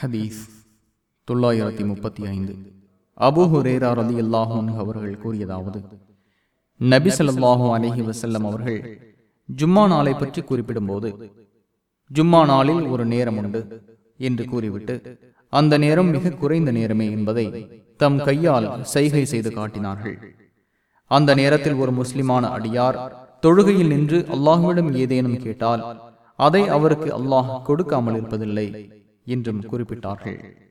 ஹதீஸ் தொள்ளாயிரத்தி முப்பத்தி ஐந்து. அபு ஹுரேரா ரதி அல்லாஹூன் அவர்கள் கூறியதாவது நபி ஸல்லல்லாஹு அலஹி வசல்லம் அவர்கள் ஜும்மா நாளை பற்றி குறிப்பிடும்போது ஜும்மா நாளில் ஒரு நேரம் உண்டு என்று கூறிவிட்டு அந்த நேரம் மிக குறைந்த நேரமே என்பதை தம் கையால் செய்கை செய்து காட்டினார்கள். அந்த நேரத்தில் ஒரு முஸ்லிமான அடியார் தொழுகையில் நின்று அல்லாஹுவிடம் ஏதேனும் கேட்டால் அதை அவருக்கு அல்லாஹ் கொடுக்காமல் இருப்பதில்லை. என்றும் குறிப்பிட்டார்கள்.